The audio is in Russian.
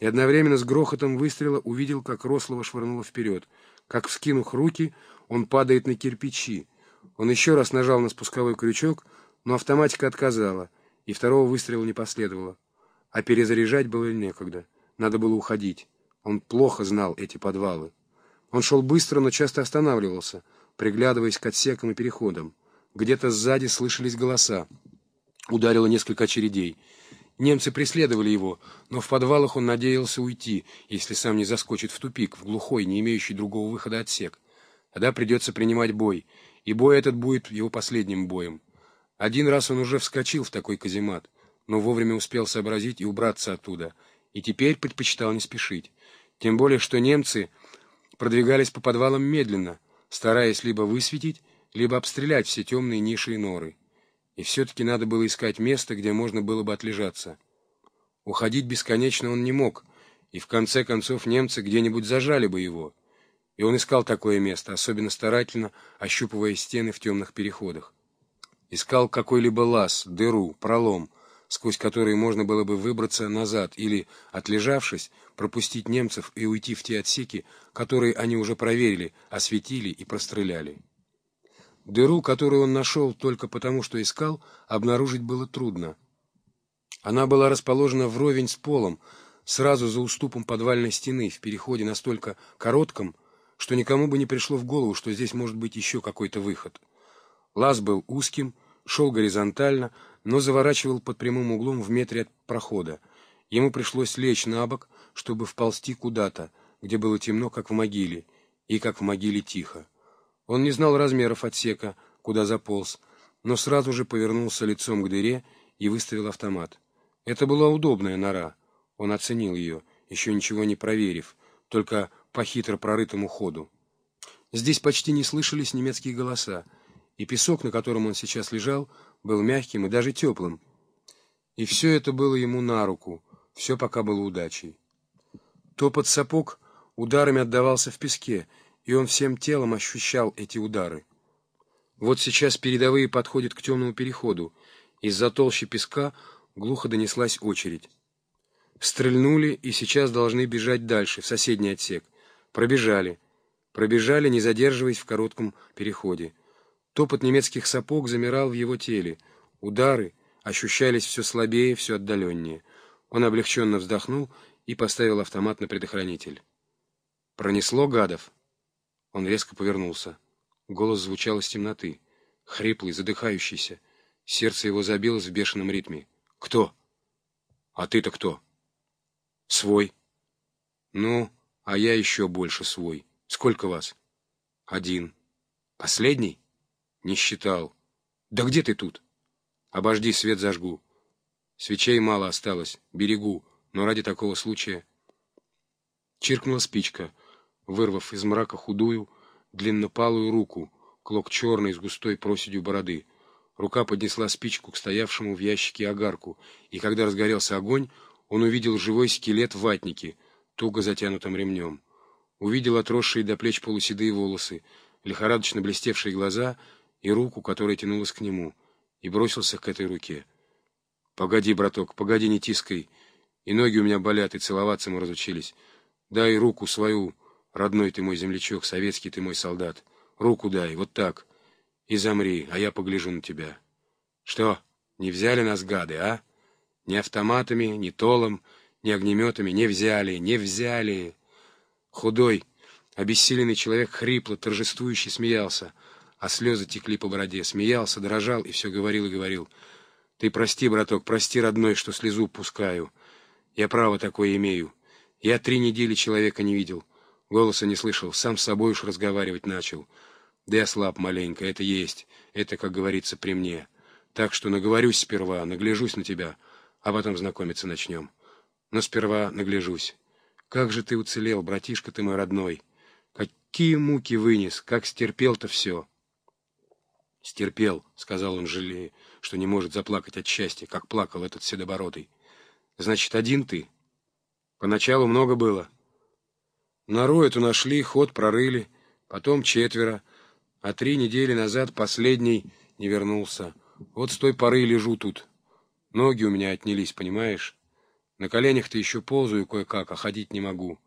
и одновременно с грохотом выстрела увидел, как Рослова швырнуло вперед, как, вскинув руки, он падает на кирпичи. Он еще раз нажал на спусковой крючок, но автоматика отказала, и второго выстрела не последовало. А перезаряжать было некогда. Надо было уходить. Он плохо знал эти подвалы. Он шел быстро, но часто останавливался, приглядываясь к отсекам и переходам. Где-то сзади слышались голоса. Ударило несколько очередей. Немцы преследовали его, но в подвалах он надеялся уйти, если сам не заскочит в тупик, в глухой, не имеющий другого выхода отсек. Тогда придется принимать бой, и бой этот будет его последним боем. Один раз он уже вскочил в такой каземат, но вовремя успел сообразить и убраться оттуда, и теперь предпочитал не спешить. Тем более, что немцы продвигались по подвалам медленно, стараясь либо высветить, либо обстрелять все темные ниши и норы. И все-таки надо было искать место, где можно было бы отлежаться. Уходить бесконечно он не мог, и в конце концов немцы где-нибудь зажали бы его. И он искал такое место, особенно старательно ощупывая стены в темных переходах. Искал какой-либо лаз, дыру, пролом, сквозь который можно было бы выбраться назад или, отлежавшись, пропустить немцев и уйти в те отсеки, которые они уже проверили, осветили и простреляли. Дыру, которую он нашел только потому, что искал, обнаружить было трудно. Она была расположена вровень с полом, сразу за уступом подвальной стены, в переходе настолько коротком, что никому бы не пришло в голову, что здесь может быть еще какой-то выход. Лаз был узким, шел горизонтально, но заворачивал под прямым углом в метре от прохода. Ему пришлось лечь на бок, чтобы вползти куда-то, где было темно, как в могиле, и как в могиле тихо. Он не знал размеров отсека, куда заполз, но сразу же повернулся лицом к дыре и выставил автомат. Это была удобная нора. Он оценил ее, еще ничего не проверив, только по хитро прорытому ходу. Здесь почти не слышались немецкие голоса, и песок, на котором он сейчас лежал, был мягким и даже теплым. И все это было ему на руку, все пока было удачей. Топот сапог ударами отдавался в песке, и он всем телом ощущал эти удары. Вот сейчас передовые подходят к темному переходу. Из-за толщи песка глухо донеслась очередь. Стрельнули и сейчас должны бежать дальше, в соседний отсек. Пробежали. Пробежали, не задерживаясь в коротком переходе. Топот немецких сапог замирал в его теле. Удары ощущались все слабее, все отдаленнее. Он облегченно вздохнул и поставил автомат на предохранитель. Пронесло гадов. Он резко повернулся. Голос звучал из темноты. Хриплый, задыхающийся. Сердце его забилось в бешеном ритме. «Кто?» «А ты-то кто?» «Свой». «Ну, а я еще больше свой. Сколько вас?» «Один». «Последний?» «Не считал». «Да где ты тут?» «Обожди, свет зажгу». «Свечей мало осталось. Берегу. Но ради такого случая...» Чиркнула спичка — вырвав из мрака худую, длиннопалую руку, клок черный с густой проседью бороды. Рука поднесла спичку к стоявшему в ящике огарку, и когда разгорелся огонь, он увидел живой скелет в ватнике, туго затянутым ремнем. Увидел отросшие до плеч полуседые волосы, лихорадочно блестевшие глаза и руку, которая тянулась к нему, и бросился к этой руке. «Погоди, браток, погоди, не тискай, и ноги у меня болят, и целоваться мы разучились. Дай руку свою, Родной ты мой землячок, советский ты мой солдат. Руку дай, вот так. И замри, а я погляжу на тебя. Что, не взяли нас гады, а? Ни автоматами, ни толом, ни огнеметами не взяли, не взяли. Худой, обессиленный человек хрипло, торжествующе смеялся, а слезы текли по бороде. Смеялся, дрожал и все говорил и говорил. Ты прости, браток, прости, родной, что слезу пускаю. Я право такое имею. Я три недели человека не видел. Голоса не слышал, сам с собой уж разговаривать начал. Да я слаб маленько, это есть, это, как говорится, при мне. Так что наговорюсь сперва, нагляжусь на тебя, а потом знакомиться начнем. Но сперва нагляжусь. Как же ты уцелел, братишка ты мой родной! Какие муки вынес, как стерпел-то все!» «Стерпел», — сказал он, жалея, что не может заплакать от счастья, как плакал этот седобородый. «Значит, один ты? Поначалу много было». Нору эту нашли, ход прорыли, потом четверо, а три недели назад последний не вернулся. Вот с той поры лежу тут. Ноги у меня отнялись, понимаешь? На коленях-то еще ползаю кое-как, а ходить не могу.